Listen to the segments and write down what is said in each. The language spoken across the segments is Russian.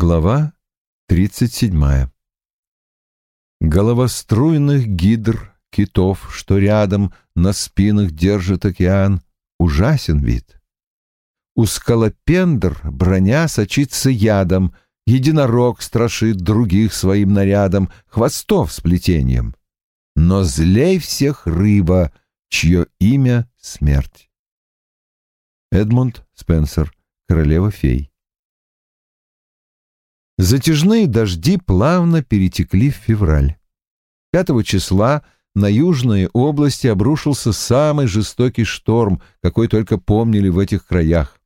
Глава 37. Головоструйных гидр, китов, что рядом на спинах держит океан, ужасен вид. У скалопендр броня сочится ядом, единорог страшит других своим нарядом, хвостов сплетением. Но злей всех рыба, чье имя — смерть. Эдмунд Спенсер, королева фей. Затяжные дожди плавно перетекли в февраль. 5 числа на южные области обрушился самый жестокий шторм, какой только помнили в этих краях.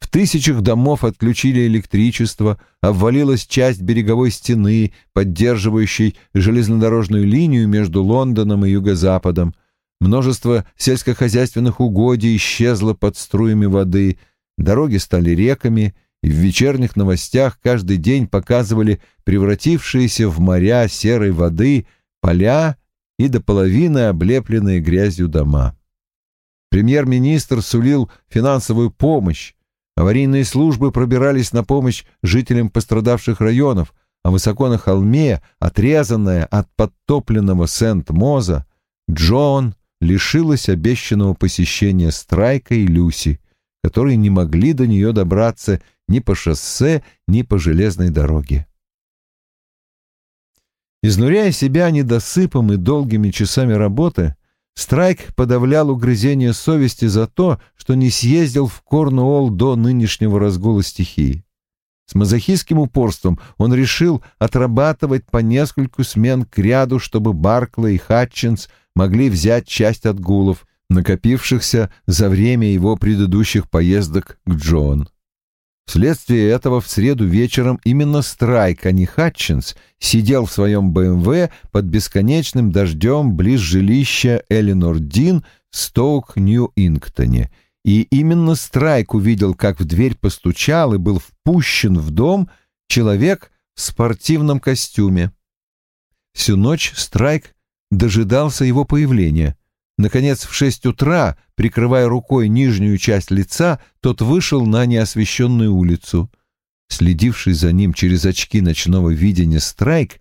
В тысячах домов отключили электричество, обвалилась часть береговой стены, поддерживающей железнодорожную линию между Лондоном и юго-западом. Множество сельскохозяйственных угодий исчезло под струями воды, дороги стали реками, и в вечерних новостях каждый день показывали превратившиеся в моря серой воды поля и до половины облепленные грязью дома. Премьер-министр сулил финансовую помощь, аварийные службы пробирались на помощь жителям пострадавших районов, а высоко на холме, отрезанная от подтопленного Сент-Моза, Джон лишилась обещанного посещения Страйка и Люси, которые не могли до нее добраться ни по шоссе, ни по железной дороге. Изнуряя себя недосыпом и долгими часами работы, Страйк подавлял угрызение совести за то, что не съездил в Корнуолл до нынешнего разгула стихии. С мазохистским упорством он решил отрабатывать по нескольку смен к ряду, чтобы Баркла и Хатчинс могли взять часть отгулов, накопившихся за время его предыдущих поездок к Джоан. Вследствие этого в среду вечером именно Страйк, а не Хатчинс, сидел в своем БМВ под бесконечным дождем близ жилища Эленор Дин в Стоук-Ньюингтоне. И именно Страйк увидел, как в дверь постучал и был впущен в дом человек в спортивном костюме. Всю ночь Страйк дожидался его появления — Наконец, в шесть утра, прикрывая рукой нижнюю часть лица, тот вышел на неосвещенную улицу. Следивший за ним через очки ночного видения Страйк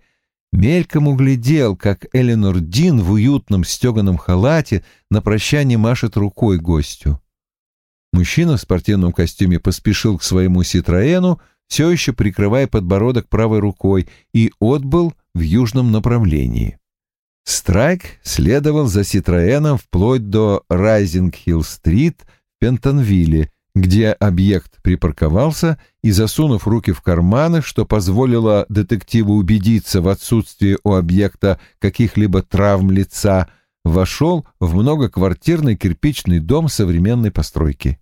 мельком углядел, как Эленор Дин в уютном стеганом халате на прощание машет рукой гостю. Мужчина в спортивном костюме поспешил к своему Ситроену, все еще прикрывая подбородок правой рукой, и отбыл в южном направлении. Страйк следовал за Ситроэном вплоть до Райзинг-Хилл-стрит в Пентонвилле, где объект припарковался и, засунув руки в карманы, что позволило детективу убедиться в отсутствии у объекта каких-либо травм лица, вошел в многоквартирный кирпичный дом современной постройки.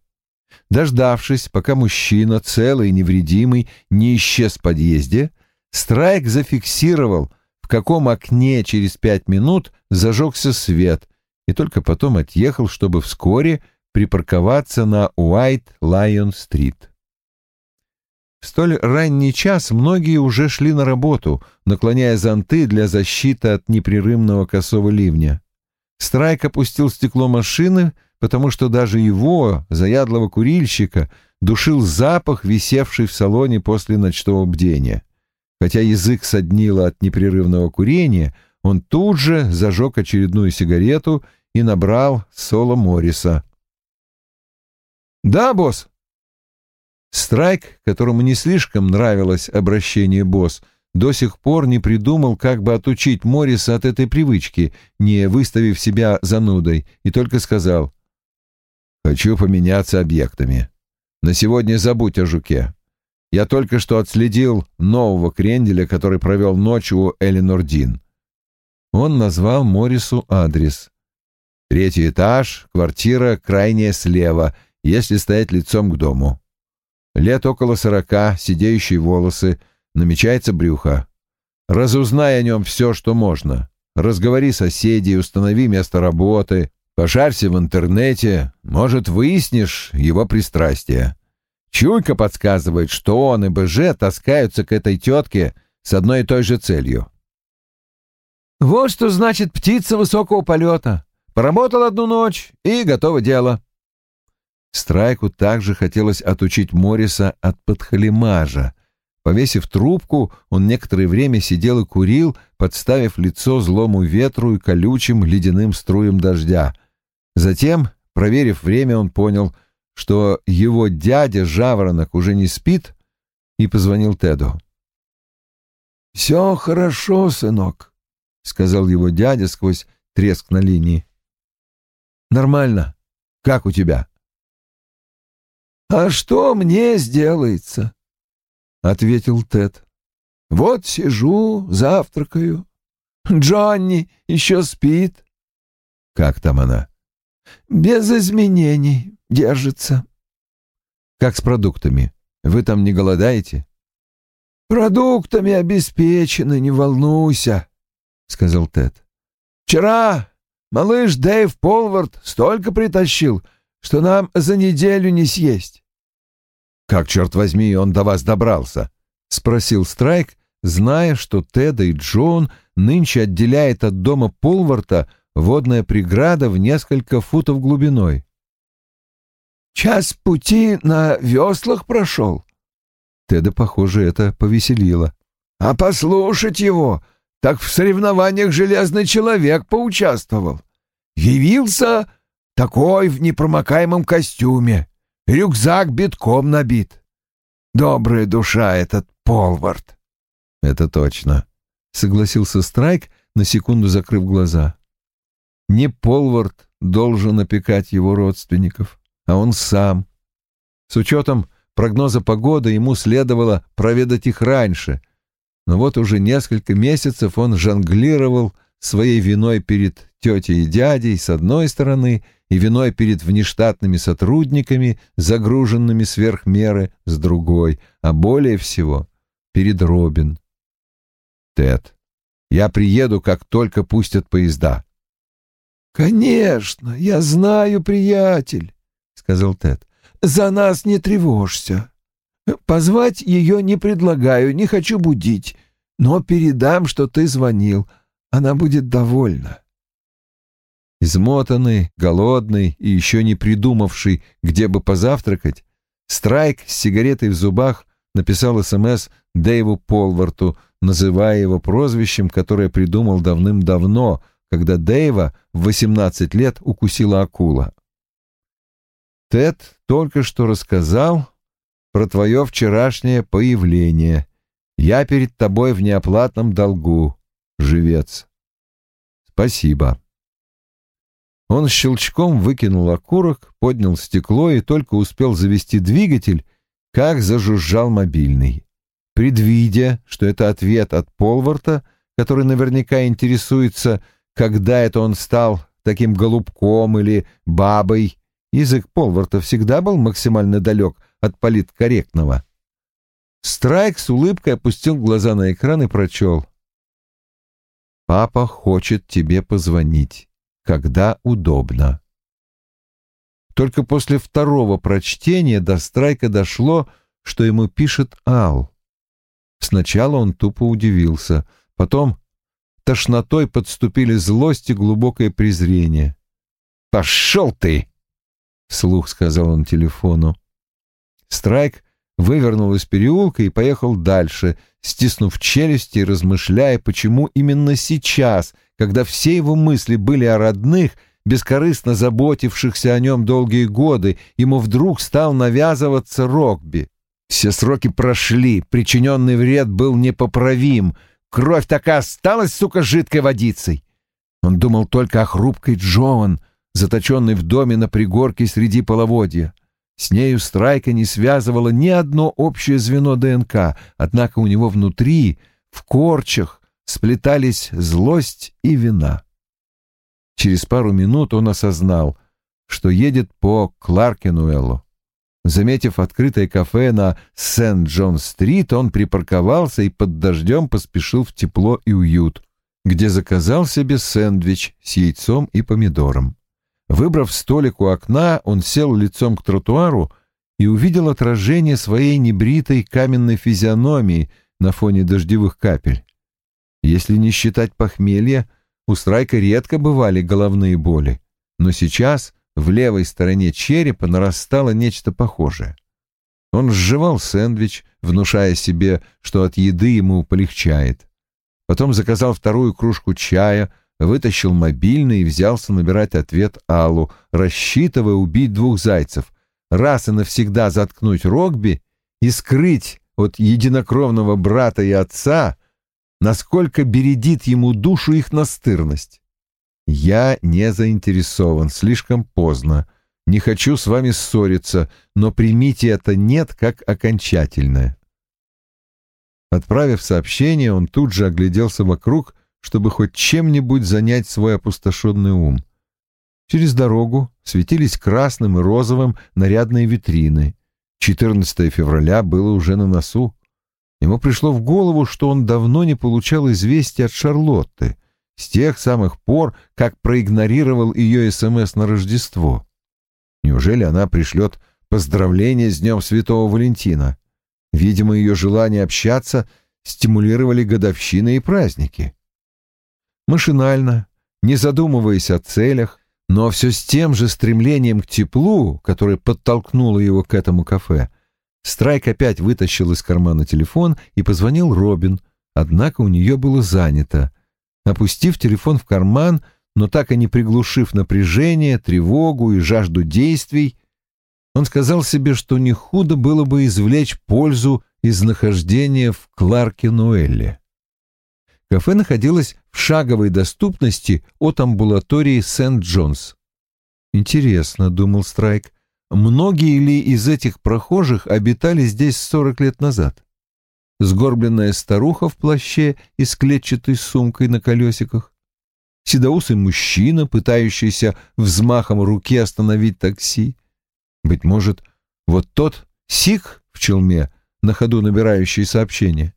Дождавшись, пока мужчина, целый и невредимый, не исчез в подъезде, Страйк зафиксировал — каком окне через пять минут зажегся свет, и только потом отъехал, чтобы вскоре припарковаться на Уайт-Лайон-стрит. В столь ранний час многие уже шли на работу, наклоняя зонты для защиты от непрерывного косого ливня. Страйк опустил стекло машины, потому что даже его, заядлого курильщика, душил запах, висевший в салоне после ночного бдения. Хотя язык соднило от непрерывного курения, он тут же зажег очередную сигарету и набрал Соло Морриса. «Да, босс!» Страйк, которому не слишком нравилось обращение «босс», до сих пор не придумал, как бы отучить Морриса от этой привычки, не выставив себя занудой, и только сказал «Хочу поменяться объектами. На сегодня забудь о жуке. Я только что отследил нового кренделя, который провел ночь у Эленор Дин. Он назвал Морису адрес. Третий этаж, квартира крайняя слева, если стоять лицом к дому. Лет около сорока, сидеющие волосы, намечается брюхо. Разузнай о нем все, что можно. Разговори соседей, установи место работы, пошарься в интернете, может, выяснишь его пристрастие. Чуйка подсказывает, что он и БЖ таскаются к этой тетке с одной и той же целью. Вот что значит птица высокого полета. Поработал одну ночь, и готово дело. Страйку также хотелось отучить Морриса от подхалимажа, Повесив трубку, он некоторое время сидел и курил, подставив лицо злому ветру и колючим ледяным струям дождя. Затем, проверив время, он понял, что его дядя Жаворонок уже не спит, и позвонил Теду. «Все хорошо, сынок», — сказал его дядя сквозь треск на линии. «Нормально. Как у тебя?» «А что мне сделается?» — ответил Тед. «Вот сижу, завтракаю. Джонни еще спит». «Как там она?» «Без изменений держится». «Как с продуктами? Вы там не голодаете?» «Продуктами обеспечены, не волнуйся», — сказал Тед. «Вчера малыш Дэйв Полвард столько притащил, что нам за неделю не съесть. «Как, черт возьми, он до вас добрался?» — спросил Страйк, зная, что Теда и Джон нынче отделяет от дома Полварта водная преграда в несколько футов глубиной. «Час пути на веслах прошел». Теда, похоже, это повеселило. «А послушать его, так в соревнованиях железный человек поучаствовал. Явился такой в непромокаемом костюме, Рюкзак битком набит. Добрая душа этот Полвард. Это точно, согласился Страйк, на секунду закрыв глаза. Не Полвард должен опекать его родственников, а он сам. С учетом прогноза погоды ему следовало проведать их раньше, но вот уже несколько месяцев он жонглировал своей виной перед тетей и дядей с одной стороны и виной перед внештатными сотрудниками, загруженными сверх меры, с другой, а более всего перед Робин. Тед, я приеду, как только пустят поезда. «Конечно, я знаю, приятель», — сказал Тед. «За нас не тревожься. Позвать ее не предлагаю, не хочу будить, но передам, что ты звонил. Она будет довольна». Измотанный, голодный и еще не придумавший, где бы позавтракать, Страйк с сигаретой в зубах написал СМС Дэйву Полварту, называя его прозвищем, которое придумал давным-давно, когда Дэйва в 18 лет укусила акула. «Тед только что рассказал про твое вчерашнее появление. Я перед тобой в неоплатном долгу, живец. Спасибо». Он щелчком выкинул окурок, поднял стекло и только успел завести двигатель, как зажужжал мобильный. Предвидя, что это ответ от Полварта, который наверняка интересуется, когда это он стал таким голубком или бабой, язык Полварта всегда был максимально далек от политкорректного. Страйк с улыбкой опустил глаза на экран и прочел. «Папа хочет тебе позвонить» когда удобно. Только после второго прочтения до Страйка дошло, что ему пишет Ал. Сначала он тупо удивился, потом тошнотой подступили злость и глубокое презрение. «Пошел ты!» — вслух сказал он телефону. Страйк вывернул из переулка и поехал дальше, стиснув челюсти и размышляя, почему именно сейчас, когда все его мысли были о родных, бескорыстно заботившихся о нем долгие годы, ему вдруг стал навязываться Рокби. Все сроки прошли, причиненный вред был непоправим, кровь так и осталась, сука, жидкой водицей. Он думал только о хрупкой Джоан, заточенной в доме на пригорке среди половодья. С нею Страйка не связывало ни одно общее звено ДНК, однако у него внутри, в корчах, сплетались злость и вина. Через пару минут он осознал, что едет по Кларкенуэллу. Заметив открытое кафе на Сент-Джон-стрит, он припарковался и под дождем поспешил в тепло и уют, где заказал себе сэндвич с яйцом и помидором. Выбрав столик у окна, он сел лицом к тротуару и увидел отражение своей небритой каменной физиономии на фоне дождевых капель. Если не считать похмелья, у Страйка редко бывали головные боли, но сейчас в левой стороне черепа нарастало нечто похожее. Он сживал сэндвич, внушая себе, что от еды ему полегчает. Потом заказал вторую кружку чая, вытащил мобильный и взялся набирать ответ Аллу, рассчитывая убить двух зайцев, раз и навсегда заткнуть Рогби и скрыть от единокровного брата и отца, насколько бередит ему душу их настырность. Я не заинтересован, слишком поздно. Не хочу с вами ссориться, но примите это «нет» как окончательное. Отправив сообщение, он тут же огляделся вокруг, чтобы хоть чем-нибудь занять свой опустошенный ум. Через дорогу светились красным и розовым нарядные витрины. 14 февраля было уже на носу. Ему пришло в голову, что он давно не получал известия от Шарлотты, с тех самых пор, как проигнорировал ее СМС на Рождество. Неужели она пришлет поздравление с Днем Святого Валентина? Видимо, ее желание общаться стимулировали годовщины и праздники. Машинально, не задумываясь о целях, но все с тем же стремлением к теплу, которое подтолкнуло его к этому кафе, Страйк опять вытащил из кармана телефон и позвонил Робин, однако у нее было занято. Опустив телефон в карман, но так и не приглушив напряжение, тревогу и жажду действий, он сказал себе, что не худо было бы извлечь пользу из нахождения в Кларке-Нуэлле. Кафе находилось в шаговой доступности от амбулатории Сент-Джонс. «Интересно», — думал Страйк, — «многие ли из этих прохожих обитали здесь сорок лет назад?» Сгорбленная старуха в плаще и с клетчатой сумкой на колесиках, седоусый мужчина, пытающийся взмахом руки остановить такси, быть может, вот тот сик в челме, на ходу набирающий сообщение.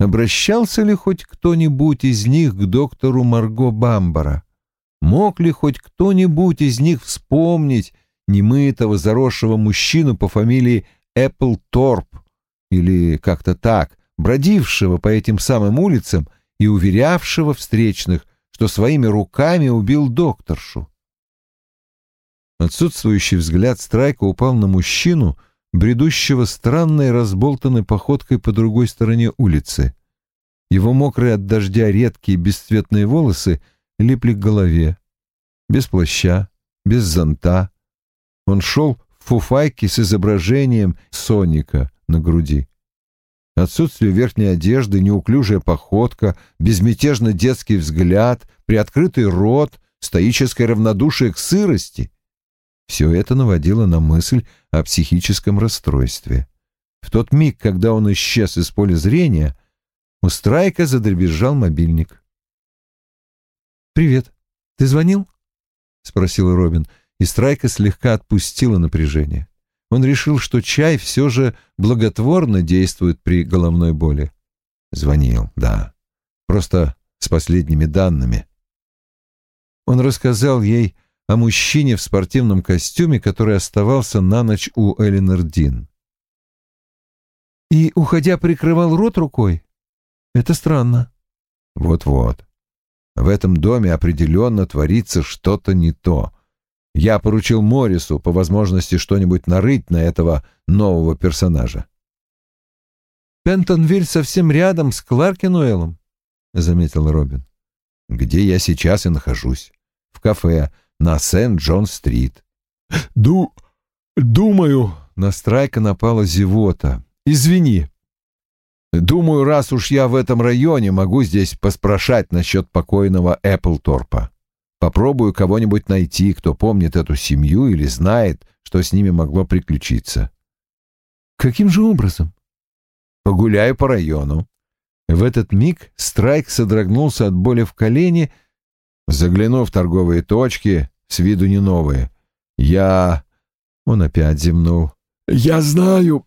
Обращался ли хоть кто-нибудь из них к доктору Марго Бамбара? Мог ли хоть кто-нибудь из них вспомнить немытого заросшего мужчину по фамилии Эппл Торп или как-то так, бродившего по этим самым улицам и уверявшего встречных, что своими руками убил докторшу? Отсутствующий взгляд Страйка упал на мужчину, бредущего странной разболтанной походкой по другой стороне улицы. Его мокрые от дождя редкие бесцветные волосы липли к голове. Без плаща, без зонта. Он шел в фуфайке с изображением Соника на груди. Отсутствие верхней одежды, неуклюжая походка, безмятежно детский взгляд, приоткрытый рот, стоическое равнодушие к сырости. Все это наводило на мысль о психическом расстройстве. В тот миг, когда он исчез из поля зрения, у Страйка задребезжал мобильник. «Привет. Ты звонил?» — спросил Робин, и Страйка слегка отпустила напряжение. Он решил, что чай все же благотворно действует при головной боли. Звонил, да. Просто с последними данными. Он рассказал ей о мужчине в спортивном костюме, который оставался на ночь у Эленор Дин. «И, уходя, прикрывал рот рукой? Это странно». «Вот-вот. В этом доме определенно творится что-то не то. Я поручил Моррису по возможности что-нибудь нарыть на этого нового персонажа». «Пентонвиль совсем рядом с Кларкенуэлом», — заметил Робин. «Где я сейчас и нахожусь. В кафе, на Сент-Джон-стрит. «Ду... думаю...» — на Страйка напала зевота. «Извини. Думаю, раз уж я в этом районе, могу здесь поспрашать насчет покойного Эпплторпа. Попробую кого-нибудь найти, кто помнит эту семью или знает, что с ними могло приключиться». «Каким же образом?» «Погуляю по району». В этот миг Страйк содрогнулся от боли в колене, заглянув в торговые точки, с виду не новые. Я... Он опять земнул. Я знаю.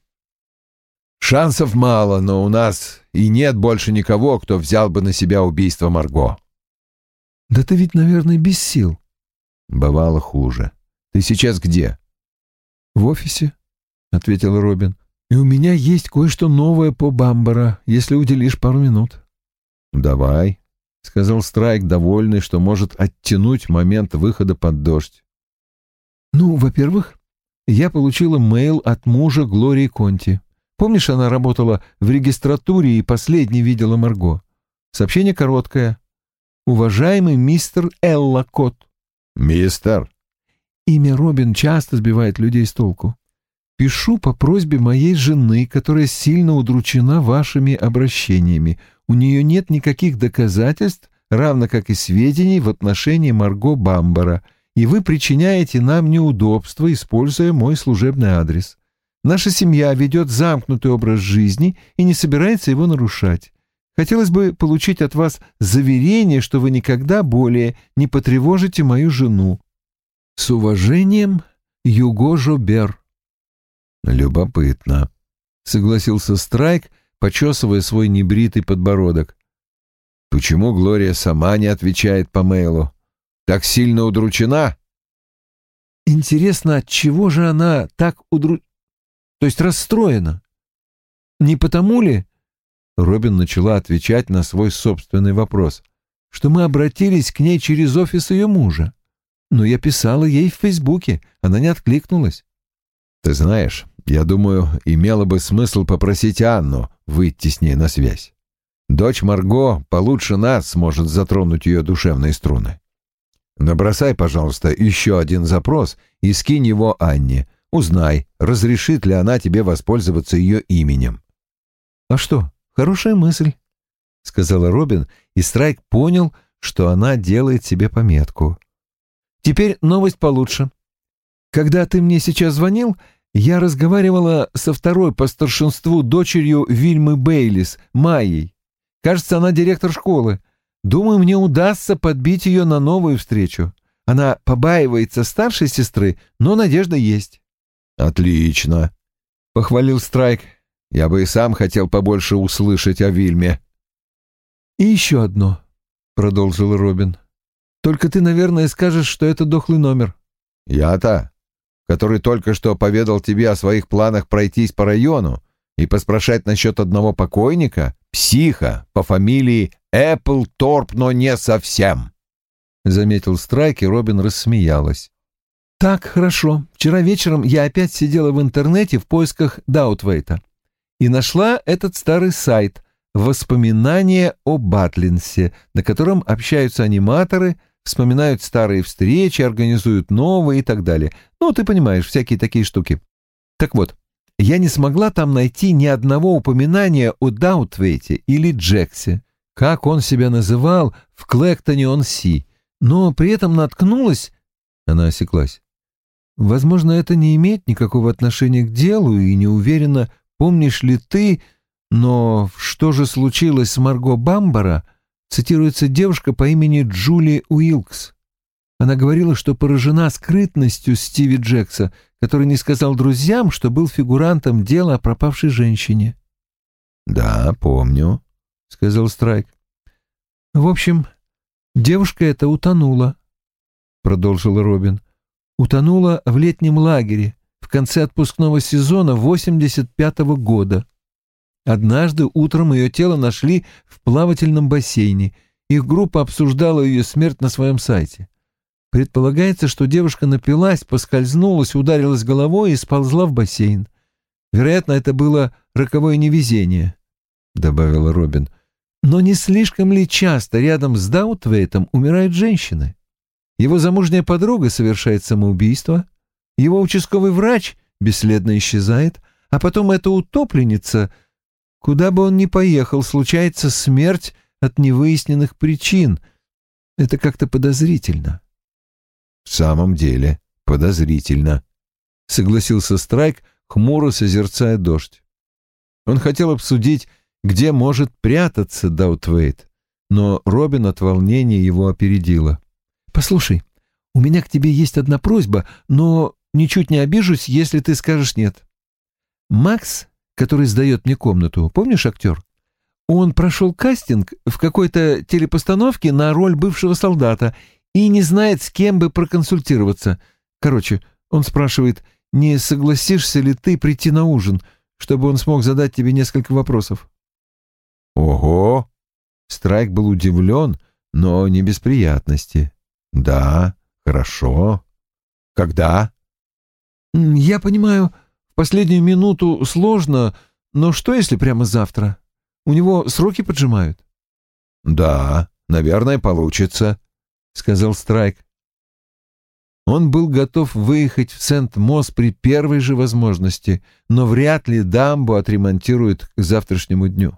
Шансов мало, но у нас и нет больше никого, кто взял бы на себя убийство Марго. Да ты ведь, наверное, без сил. Бывало хуже. Ты сейчас где? В офисе, ответил Робин. И у меня есть кое-что новое по Бамбара, если уделишь пару минут. Давай, — сказал Страйк, довольный, что может оттянуть момент выхода под дождь. «Ну, во-первых, я получила мейл от мужа Глории Конти. Помнишь, она работала в регистратуре и последней видела Марго? Сообщение короткое. «Уважаемый мистер Элла Кот». «Мистер». Имя Робин часто сбивает людей с толку. Пишу по просьбе моей жены, которая сильно удручена вашими обращениями. У нее нет никаких доказательств, равно как и сведений в отношении Марго Бамбара, и вы причиняете нам неудобства, используя мой служебный адрес. Наша семья ведет замкнутый образ жизни и не собирается его нарушать. Хотелось бы получить от вас заверение, что вы никогда более не потревожите мою жену. С уважением, Юго Жобер. Любопытно, согласился Страйк, почесывая свой небритый подбородок. Почему Глория сама не отвечает по мейлу? Так сильно удручена? Интересно, от чего же она так удру... То есть расстроена? Не потому ли, Робин начала отвечать на свой собственный вопрос, что мы обратились к ней через офис ее мужа. Но я писала ей в Фейсбуке, она не откликнулась. Ты знаешь, я думаю, имело бы смысл попросить Анну выйти с ней на связь. Дочь Марго получше нас сможет затронуть ее душевные струны. Набросай, пожалуйста, еще один запрос и скинь его Анне. Узнай, разрешит ли она тебе воспользоваться ее именем. — А что, хорошая мысль, — сказала Робин, и Страйк понял, что она делает себе пометку. — Теперь новость получше. Когда ты мне сейчас звонил, я разговаривала со второй по старшинству дочерью Вильмы Бейлис, Майей. Кажется, она директор школы. Думаю, мне удастся подбить ее на новую встречу. Она побаивается старшей сестры, но надежда есть. Отлично, похвалил Страйк. Я бы и сам хотел побольше услышать о Вильме. И еще одно, продолжил Робин. Только ты, наверное, скажешь, что это дохлый номер. Я-то, который только что поведал тебе о своих планах пройтись по району и поспрашать насчет одного покойника, психа по фамилии Эпплторп, но не совсем. Заметил Страйк, и Робин рассмеялась. «Так, хорошо. Вчера вечером я опять сидела в интернете в поисках Даутвейта и нашла этот старый сайт «Воспоминания о Батлинсе», на котором общаются аниматоры, вспоминают старые встречи, организуют новые и так далее. Ну, ты понимаешь, всякие такие штуки. Так вот, я не смогла там найти ни одного упоминания о Даутвейте или Джексе, как он себя называл в Клэктоне-он-Си, но при этом наткнулась... Она осеклась. Возможно, это не имеет никакого отношения к делу, и не уверена, помнишь ли ты, но что же случилось с Марго Бамбара, цитируется девушка по имени Джули Уилкс. Она говорила, что поражена скрытностью Стиви Джекса, который не сказал друзьям, что был фигурантом дела о пропавшей женщине. «Да, помню», — сказал Страйк. «В общем, девушка эта утонула», — продолжил Робин. «Утонула в летнем лагере в конце отпускного сезона 85-го года. Однажды утром ее тело нашли в плавательном бассейне. Их группа обсуждала ее смерть на своем сайте. Предполагается, что девушка напилась, поскользнулась, ударилась головой и сползла в бассейн. Вероятно, это было роковое невезение, — добавила Робин. Но не слишком ли часто рядом с Даутвейтом умирают женщины? Его замужняя подруга совершает самоубийство, его участковый врач бесследно исчезает, а потом эта утопленница, куда бы он ни поехал, случается смерть от невыясненных причин. Это как-то подозрительно. — «В самом деле, подозрительно», — согласился Страйк, хмуро созерцая дождь. Он хотел обсудить, где может прятаться Даутвейт, но Робин от волнения его опередила. «Послушай, у меня к тебе есть одна просьба, но ничуть не обижусь, если ты скажешь нет. Макс, который сдает мне комнату, помнишь актер? Он прошел кастинг в какой-то телепостановке на роль бывшего солдата и не знает, с кем бы проконсультироваться. Короче, он спрашивает, не согласишься ли ты прийти на ужин, чтобы он смог задать тебе несколько вопросов. Ого! Страйк был удивлен, но не без приятности. Да, хорошо. Когда? Я понимаю, в последнюю минуту сложно, но что если прямо завтра? У него сроки поджимают. Да, наверное, получится, сказал Страйк. Он был готов выехать в Сент-Мос при первой же возможности, но вряд ли дамбу отремонтируют к завтрашнему дню.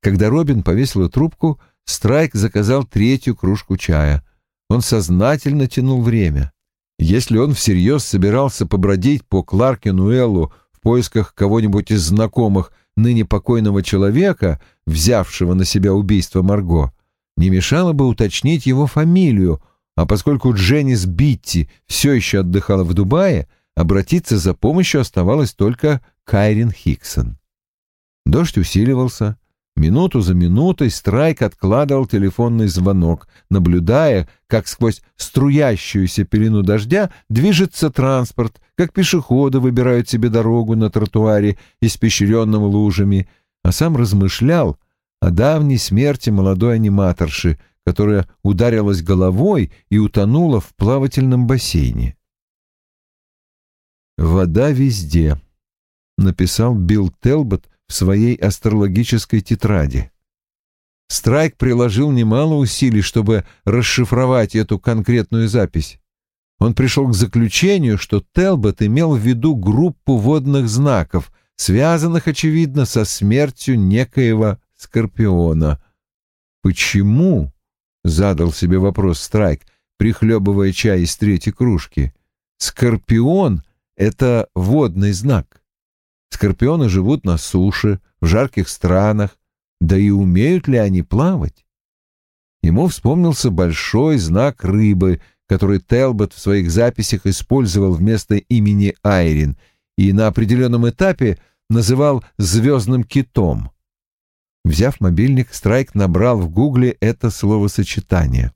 Когда Робин повесила трубку, Страйк заказал третью кружку чая. Он сознательно тянул время. Если он всерьез собирался побродить по Кларкенуэллу в поисках кого-нибудь из знакомых ныне покойного человека, взявшего на себя убийство Марго, не мешало бы уточнить его фамилию, а поскольку Дженнис Битти все еще отдыхала в Дубае, обратиться за помощью оставалось только Кайрин Хиксон. Дождь усиливался. Минуту за минутой Страйк откладывал телефонный звонок, наблюдая, как сквозь струящуюся пелену дождя движется транспорт, как пешеходы выбирают себе дорогу на тротуаре, испещренном лужами, а сам размышлял о давней смерти молодой аниматорши, которая ударилась головой и утонула в плавательном бассейне. «Вода везде», — написал Билл Телбот в своей астрологической тетради. Страйк приложил немало усилий, чтобы расшифровать эту конкретную запись. Он пришел к заключению, что Телбот имел в виду группу водных знаков, связанных, очевидно, со смертью некоего Скорпиона. Почему Задал себе вопрос Страйк, прихлебывая чай из третьей кружки. Скорпион — это водный знак. Скорпионы живут на суше, в жарких странах, да и умеют ли они плавать? Ему вспомнился большой знак рыбы, который Телбот в своих записях использовал вместо имени Айрин и на определенном этапе называл «звездным китом». Взяв мобильник, Страйк набрал в гугле это словосочетание.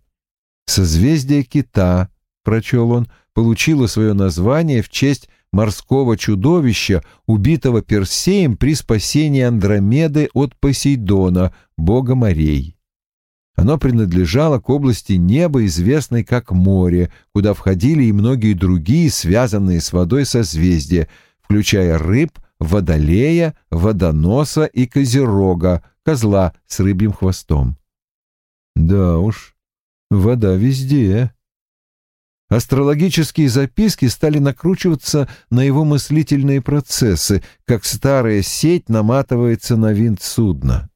«Созвездие кита», — прочел он, — получило свое название в честь морского чудовища, убитого Персеем при спасении Андромеды от Посейдона, бога морей. Оно принадлежало к области неба, известной как море, куда входили и многие другие, связанные с водой созвездия, включая рыб, водолея, водоноса и козерога, козла с рыбьим хвостом. Да уж, вода везде. Астрологические записки стали накручиваться на его мыслительные процессы, как старая сеть наматывается на винт судна.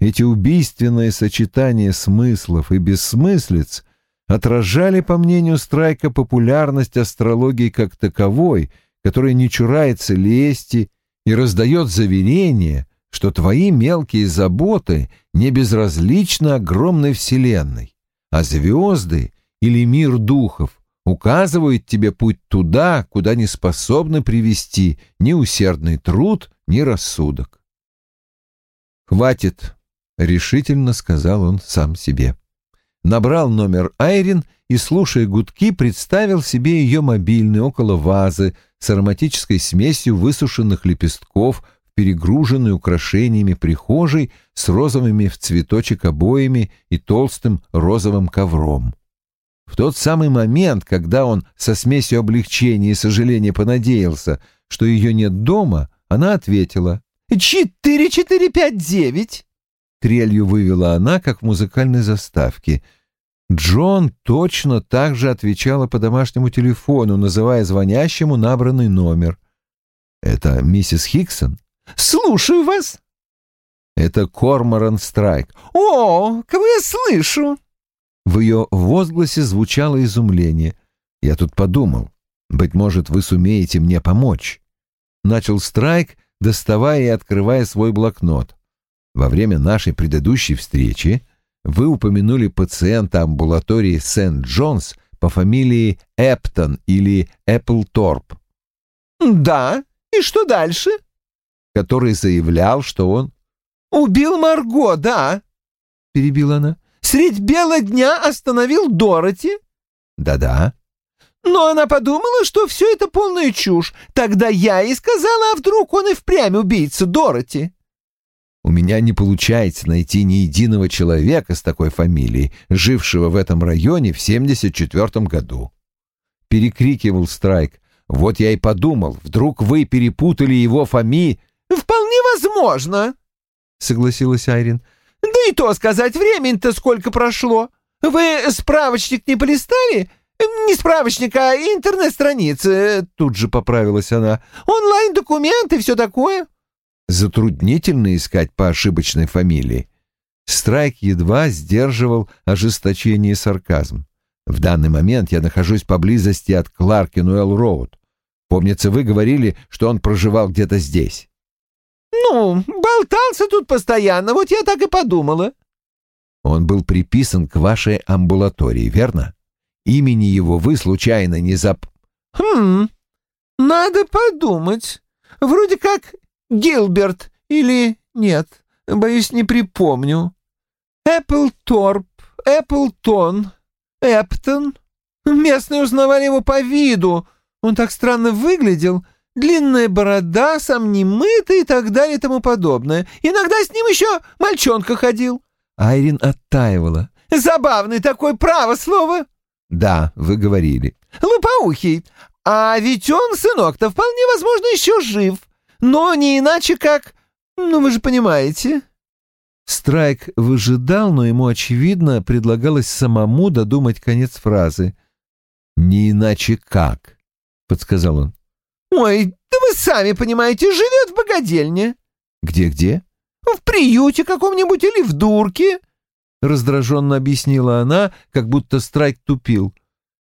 Эти убийственные сочетания смыслов и бессмыслиц отражали, по мнению Страйка, популярность астрологии как таковой, которая не чурается лести и раздает заверения, что твои мелкие заботы не безразличны огромной вселенной, а звезды или мир духов указывают тебе путь туда, куда не способны привести ни усердный труд, ни рассудок. «Хватит», — решительно сказал он сам себе. Набрал номер Айрин и, слушая гудки, представил себе ее мобильный около вазы с ароматической смесью высушенных лепестков, перегруженной украшениями прихожей с розовыми в цветочек обоями и толстым розовым ковром. В тот самый момент, когда он со смесью облегчения и сожаления понадеялся, что ее нет дома, она ответила «Четыре, четыре, пять, девять!» Трелью вывела она, как в музыкальной заставке. Джон точно так же отвечала по домашнему телефону, называя звонящему набранный номер. «Это миссис Хиксон?» «Слушаю вас». «Это Корморан Страйк». «О, кого я слышу?» В ее возгласе звучало изумление. Я тут подумал, быть может, вы сумеете мне помочь. Начал Страйк, доставая и открывая свой блокнот. Во время нашей предыдущей встречи вы упомянули пациента амбулатории Сент-Джонс по фамилии Эптон или Эпплторп. «Да, и что дальше?» который заявлял, что он... «Убил Марго, да!» — перебила она. «Средь бела дня остановил Дороти?» «Да-да». «Но она подумала, что все это полная чушь. Тогда я и сказала, а вдруг он и впрямь убийца Дороти?» У меня не получается найти ни единого человека с такой фамилией, жившего в этом районе в 74 году. Перекрикивал Страйк. Вот я и подумал, вдруг вы перепутали его фами...» «Вполне возможно», — согласилась Айрин. «Да и то сказать, времени-то сколько прошло. Вы справочник не полистали?» «Не справочник, а интернет-страницы», — тут же поправилась она. «Онлайн-документы, все такое». Затруднительно искать по ошибочной фамилии. Страйк едва сдерживал ожесточение и сарказм. В данный момент я нахожусь поблизости от Кларкинуэлл Роуд. Помнится, вы говорили, что он проживал где-то здесь. «Ну, болтался тут постоянно, вот я так и подумала». Он был приписан к вашей амбулатории, верно? Имени его вы случайно не зап... Хм, надо подумать. Вроде как Гилберт или нет, боюсь, не припомню. Эпплторп, Эпплтон, Эптон. Местные узнавали его по виду. Он так странно выглядел. Длинная борода, сам немытый и так далее и тому подобное. Иногда с ним еще мальчонка ходил. Айрин оттаивала. Забавный такой, право слово. Да, вы говорили. Лопоухий. А ведь он, сынок-то, вполне возможно, еще жив. Но не иначе как... Ну, вы же понимаете. Страйк выжидал, но ему, очевидно, предлагалось самому додумать конец фразы. «Не иначе как», — подсказал он. «Ой, да вы сами понимаете, живет в богадельне». «Где-где?» «В приюте каком-нибудь или в дурке», — раздраженно объяснила она, как будто Страйк тупил.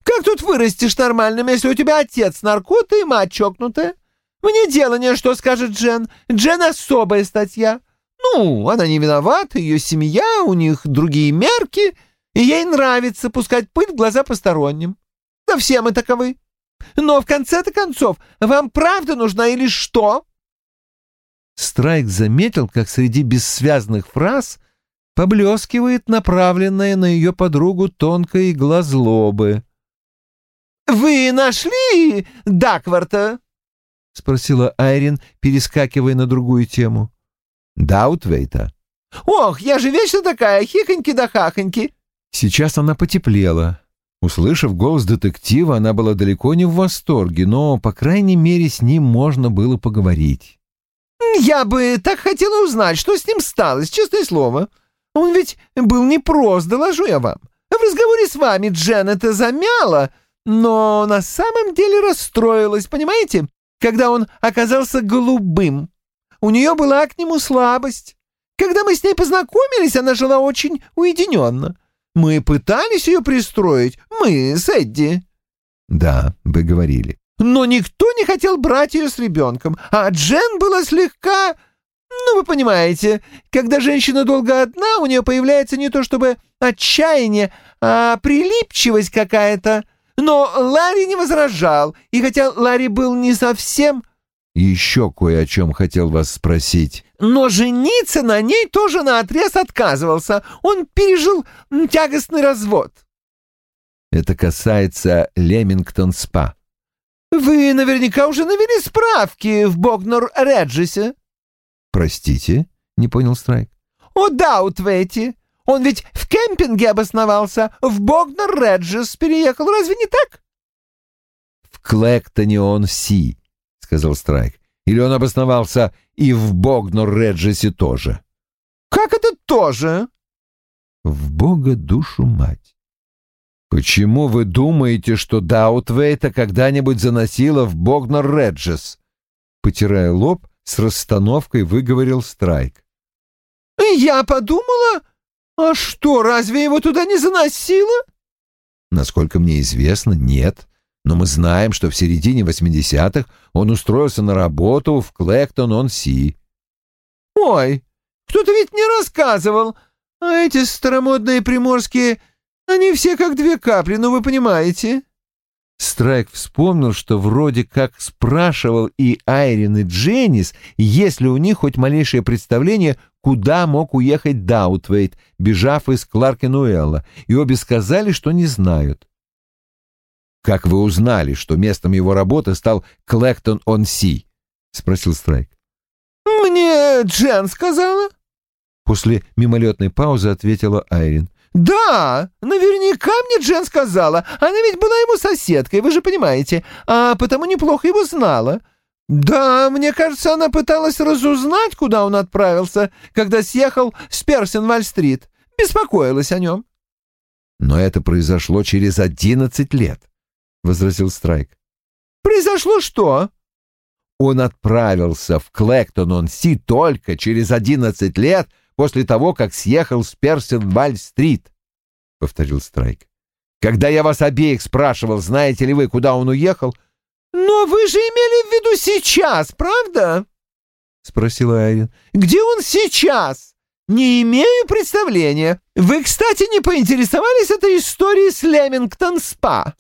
«Как тут вырастешь нормальным, если у тебя отец наркота и мать чокнутая? Мне дело не что скажет Джен. Джен особая статья. Ну, она не виновата, ее семья, у них другие мерки, и ей нравится пускать пыль в глаза посторонним. Да все мы таковы. Но в конце-то концов, вам правда нужна или что?» Страйк заметил, как среди бессвязных фраз поблескивает направленная на ее подругу тонкая игла злобы. «Вы нашли Дакварта?» — спросила Айрин, перескакивая на другую тему. «Даутвейта». «Ох, я же вечно такая, хихоньки да хахоньки!» Сейчас она потеплела. Услышав голос детектива, она была далеко не в восторге, но, по крайней мере, с ним можно было поговорить. «Я бы так хотела узнать, что с ним сталось, честное слово. Он ведь был непрост, доложу я вам. В разговоре с вами Джен это замяла, но на самом деле расстроилась, понимаете, когда он оказался голубым. У нее была к нему слабость. Когда мы с ней познакомились, она жила очень уединенно. Мы пытались ее пристроить, мы с Эдди. Да, вы говорили. Но никто не хотел брать ее с ребенком, а Джен была слегка... Ну, вы понимаете, когда женщина долго одна, у нее появляется не то чтобы отчаяние, а прилипчивость какая-то. Но Ларри не возражал, и хотя Ларри был не совсем... Еще кое о чем хотел вас спросить. Но жениться на ней тоже наотрез отказывался. Он пережил тягостный развод. Это касается Лемингтон-спа. Вы наверняка уже навели справки в Богнор-Реджисе. Простите, не понял Страйк. О, Даутвейти. Он ведь в кемпинге обосновался, в Богнор-Реджис переехал, разве не так? В Клэктоне он Си, сказал Страйк. Или он обосновался и в Богнор-Реджисе тоже? Как это тоже? В Бога душу мать. Почему вы думаете, что Даутвейта когда-нибудь заносила в Богнор-Реджис? Потирая лоб, с расстановкой выговорил Страйк. «Я подумала, а что, разве его туда не заносило?» Насколько мне известно, нет. Но мы знаем, что в середине 80-х он устроился на работу в Клэктон-он-Си. «Ой, кто-то ведь не рассказывал. А эти старомодные приморские, они все как две капли, ну вы понимаете». Страйк вспомнил, что вроде как спрашивал и Айрин, и Дженнис, есть ли у них хоть малейшее представление, куда мог уехать Даутвейт, бежав из Кларкенуэлла, и обе сказали, что не знают. «Как вы узнали, что местом его работы стал Клэктон-он-Си?» — спросил Страйк. «Мне Джен сказала». После мимолетной паузы ответила Айрин. «Да, наверняка мне Джен сказала. Она ведь была ему соседкой, вы же понимаете, а потому неплохо его знала. Да, мне кажется, она пыталась разузнать, куда он отправился, когда съехал с Персенваль-стрит. Беспокоилась о нем». «Но это произошло через одиннадцать лет», — возразил Страйк. «Произошло что?» Он отправился в Клэктон-он-Си только через одиннадцать лет после того, как съехал с Персенваль-стрит, — повторил Страйк. Когда я вас обеих спрашивал, знаете ли вы, куда он уехал... — Но вы же имели в виду сейчас, правда? — спросила Айрин. — Где он сейчас? Не имею представления. Вы, кстати, не поинтересовались этой историей с Лемингтон-спа?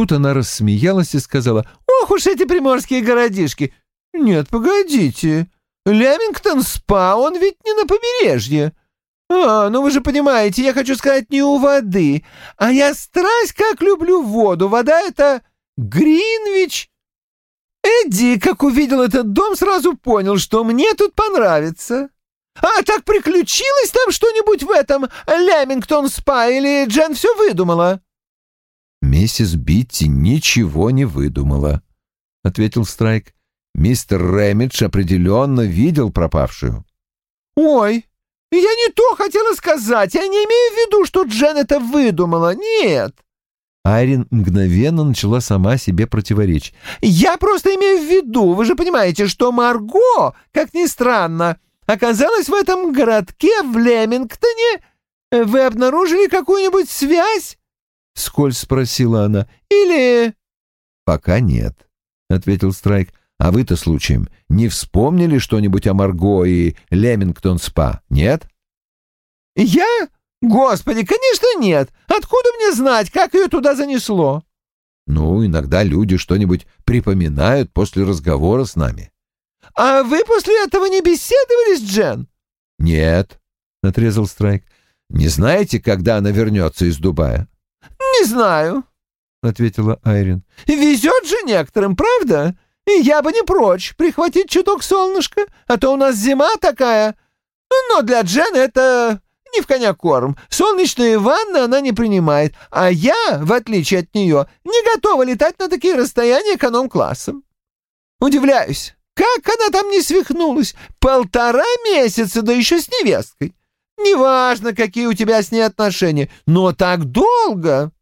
Тут она рассмеялась и сказала, «Ох уж эти приморские городишки! Нет, погодите, Лемингтон-спа, он ведь не на побережье. А, ну вы же понимаете, я хочу сказать не у воды, а я страсть как люблю воду. Вода — это Гринвич. Эдди, как увидел этот дом, сразу понял, что мне тут понравится. А так приключилось там что-нибудь в этом Лемингтон-спа или Джен все выдумала?» «Миссис Битти ничего не выдумала», — ответил Страйк. Мистер Рэмидж определенно видел пропавшую. «Ой, я не то хотела сказать. Я не имею в виду, что Джен это выдумала. Нет». Айрин мгновенно начала сама себе противоречить. «Я просто имею в виду, вы же понимаете, что Марго, как ни странно, оказалась в этом городке в Лемингтоне. Вы обнаружили какую-нибудь связь?» — вскользь спросила она. «Или...» «Пока нет», — ответил Страйк. А вы-то случаем не вспомнили что-нибудь о Марго и Лемингтон-спа, нет? Я? Господи, конечно нет. Откуда мне знать, как ее туда занесло? Ну, иногда люди что-нибудь припоминают после разговора с нами. А вы после этого не беседовали с Джен? Нет, отрезал Страйк. Не знаете, когда она вернется из Дубая? Не знаю, ответила Айрин. Везет же некоторым, правда? И я бы не прочь прихватить чуток солнышка, а то у нас зима такая. Но для Джен это не в коня корм. Солнечные ванны она не принимает, а я, в отличие от нее, не готова летать на такие расстояния эконом-классом. Удивляюсь, как она там не свихнулась? Полтора месяца, да еще с невесткой. Неважно, какие у тебя с ней отношения, но так долго.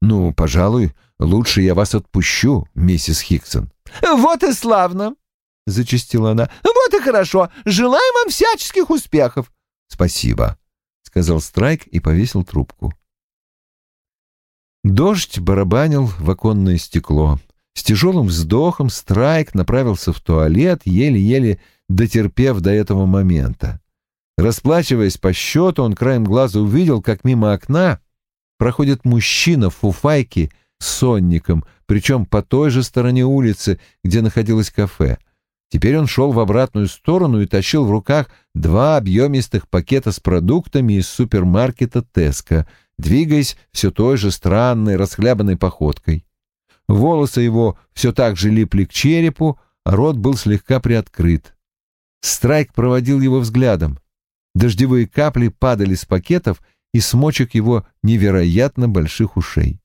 Ну, пожалуй, лучше я вас отпущу, миссис Хиксон. «Вот и славно!» — зачастила она. «Вот и хорошо! Желаю вам всяческих успехов!» «Спасибо!» — сказал Страйк и повесил трубку. Дождь барабанил в оконное стекло. С тяжелым вздохом Страйк направился в туалет, еле-еле дотерпев до этого момента. Расплачиваясь по счету, он краем глаза увидел, как мимо окна проходит мужчина в фуфайке с сонником, причем по той же стороне улицы, где находилось кафе. Теперь он шел в обратную сторону и тащил в руках два объемистых пакета с продуктами из супермаркета «Теска», двигаясь все той же странной, расхлябанной походкой. Волосы его все так же липли к черепу, а рот был слегка приоткрыт. Страйк проводил его взглядом. Дождевые капли падали с пакетов и смочек его невероятно больших ушей.